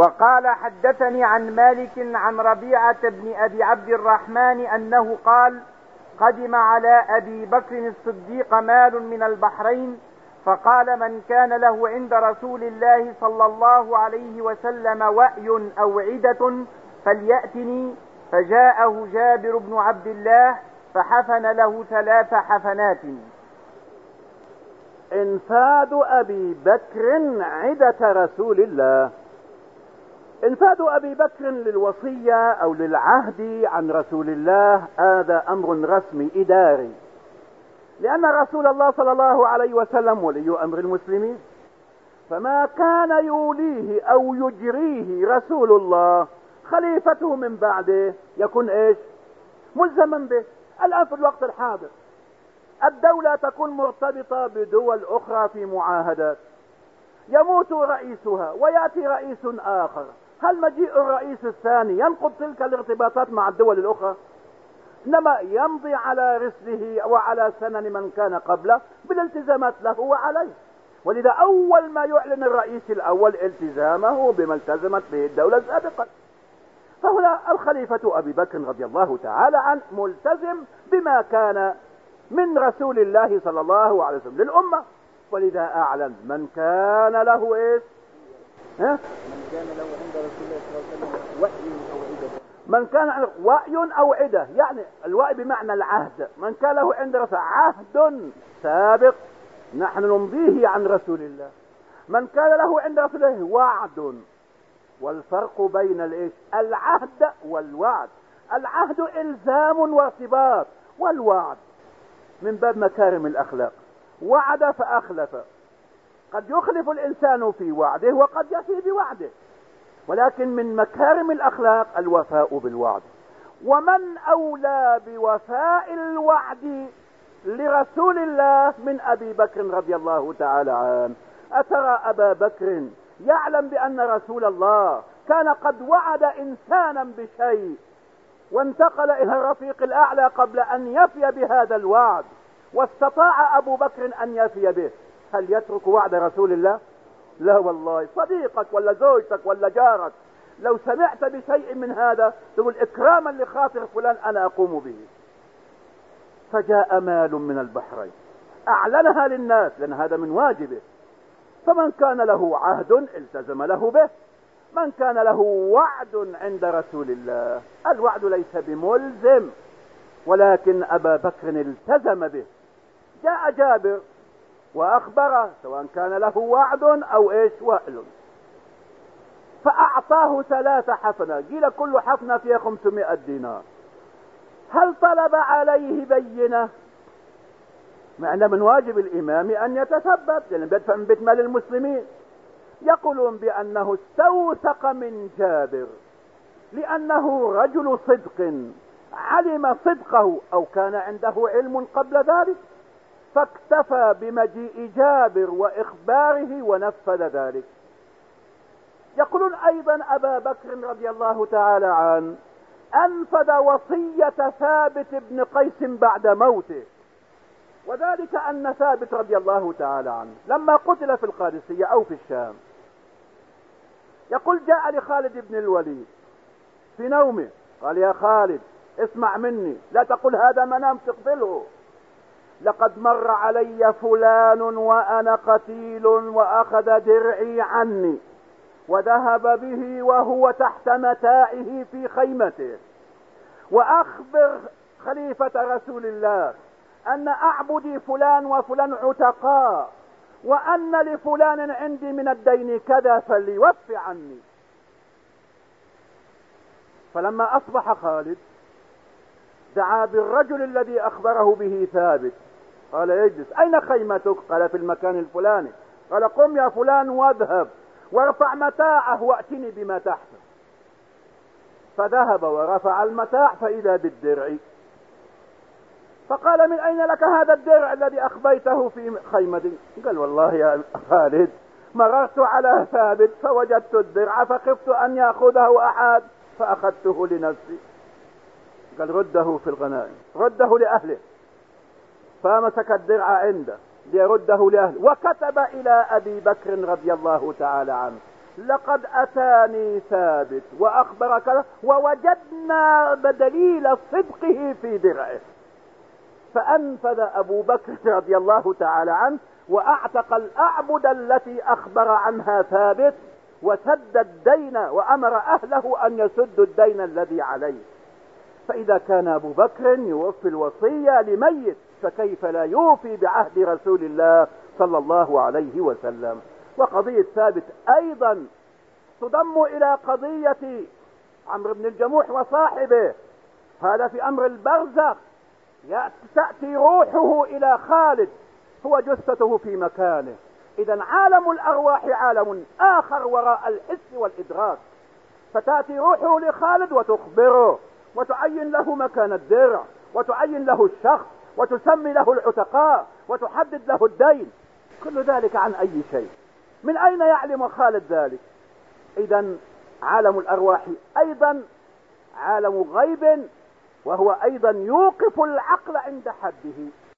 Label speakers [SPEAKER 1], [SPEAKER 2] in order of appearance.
[SPEAKER 1] وقال حدثني عن مالك عن ربيعة بن أبي عبد الرحمن أنه قال قدم على أبي بكر الصديق مال من البحرين فقال من كان له عند رسول الله صلى الله عليه وسلم وأي أو عدة فليأتني فجاءه جابر بن عبد الله فحفن له ثلاث حفنات.
[SPEAKER 2] إنفاد أبي بكر عدة رسول الله. انفاد أبي بكر للوصية أو للعهد عن رسول الله هذا أمر رسمي إداري. لأن رسول الله صلى الله عليه وسلم ولي أمر المسلمين. فما كان يوليه أو يجريه رسول الله خليفته من بعده يكون إيش؟ ملزما به. الآن في الوقت الحاضر الدولة تكون مرتبطة بدول أخرى في معاهدات. يموت رئيسها ويأتي رئيس آخر. هل مجيء الرئيس الثاني ينقض تلك الارتباطات مع الدول الأخرى؟ إنما يمضي على رسله وعلى سنن من كان قبله بالالتزامات له وعليه. ولذا أول ما يعلن الرئيس الأول التزامه بما التزمت به الدولة سابقا. فهنا الخليفة أبي بكر رضي الله تعالى عنه ملتزم بما كان من رسول الله صلى الله عليه وسلم للأمة. ولذا أعلن من كان له إيش ها؟ من كان له عند رسول الله صلى الله عليه وسلم وحي أو عدة. من كان وأي أو عدة يعني الوأي بمعنى العهد. من كان له عند رسول عهد سابق. نحن نمضيه عن رسول الله. من كان له عند رسول الله وعد. والفرق بين الإيش؟ العهد والوعد. العهد إلزام وارتباط. والوعد من باب مكارم الأخلاق. وعد فأخلف. قد يخلف الإنسان في وعده وقد يفي بوعده. ولكن من مكارم الأخلاق الوفاء بالوعد. ومن أولى بوفاء الوعد لرسول الله من أبي بكر رضي الله تعالى عنه. أترى أبا بكر يعلم بأن رسول الله كان قد وعد إنسانا بشيء. وانتقل إلى الرفيق الأعلى قبل أن يفي بهذا الوعد. واستطاع أبو بكر أن يفي به. هل يترك وعد رسول الله؟ لا والله. صديقك ولا زوجتك ولا جارك لو سمعت بشيء من هذا تقول إكراما لخاطر فلان أنا أقوم به. فجاء مال من البحرين. أعلنها للناس لأن هذا من واجبه. فمن كان له عهد التزم له به. من كان له وعد عند رسول الله. الوعد ليس بملزم ولكن أبا بكر التزم به. جاء جابر واخبره سواء كان له وعد أو إيش وأل فأعطاه ثلاث حفنة. قيل كل حفنة فيها 500 دينار. هل طلب عليه بينة؟ معنى من واجب الإمام أن يتثبت لأن بيدفع من بيت مال المسلمين. يقولون بأنه استوثق من جابر لأنه رجل صدق علم صدقه أو كان عنده علم قبل ذلك. فاكتفى بمجيء جابر وإخباره ونفذ ذلك. يقولون أيضا أبا بكر رضي الله تعالى عنه أنفذ وصية ثابت بن قيس بعد موته. وذلك أن ثابت رضي الله تعالى عنه لما قتل في القادسية أو في الشام يقول جاء لخالد بن الوليد في نومه قال يا خالد اسمع مني لا تقل هذا منام تقبله لقد مر علي فلان وأنا قتيل وأخذ درعي عني وذهب به وهو تحت متاعه في خيمته. وأخبر خليفة رسول الله أن اعبدي فلان وفلان عتقاء وأن لفلان عندي من الدين كذا فليوفي عني. فلما أصبح خالد دعا بالرجل الذي أخبره به ثابت قال اجلس. أين خيمتك؟ قال في المكان الفلاني. قال قم يا فلان واذهب. وارفع متاعه وأتني بما تحته فذهب ورفع المتاع فإذا بالدرع. فقال من أين لك هذا الدرع الذي أخبيته في خيمتي؟ قال والله يا خالد مررت على ثابت فوجدت الدرع فخفت أن يأخذه أحد فأخذته لنفسي. قال رده في الغنائم رده لأهله. فمسك الدرع عنده ليرده لأهله. وكتب إلى أبي بكر رضي الله تعالى عنه لقد أتاني ثابت وأخبر كذا ووجدنا دليل صدقه في درعه. فأنفذ أبو بكر رضي الله تعالى عنه وأعتق الأعبد التي أخبر عنها ثابت وسد الدين وأمر أهله أن يسدوا الدين الذي عليه. فإذا كان أبو بكر يوفي الوصية لميت فكيف لا يوفي بعهد رسول الله صلى الله عليه وسلم. وقضية ثابت أيضا تضم إلى قضية عمرو بن الجموح وصاحبه. هذا في أمر البرزخ. تأتي روحه إلى خالد. هو جثته في مكانه. اذا عالم الأرواح عالم آخر وراء الحس والإدراك. فتأتي روحه لخالد وتخبره. وتعين له مكان الدرع. وتعين له الشخص. وتسمي له العتقاء وتحدد له الدين. كل ذلك عن أي شيء؟ من أين يعلم خالد ذلك؟ اذا عالم الأرواح أيضا عالم غيب وهو أيضا يوقف العقل عند حده.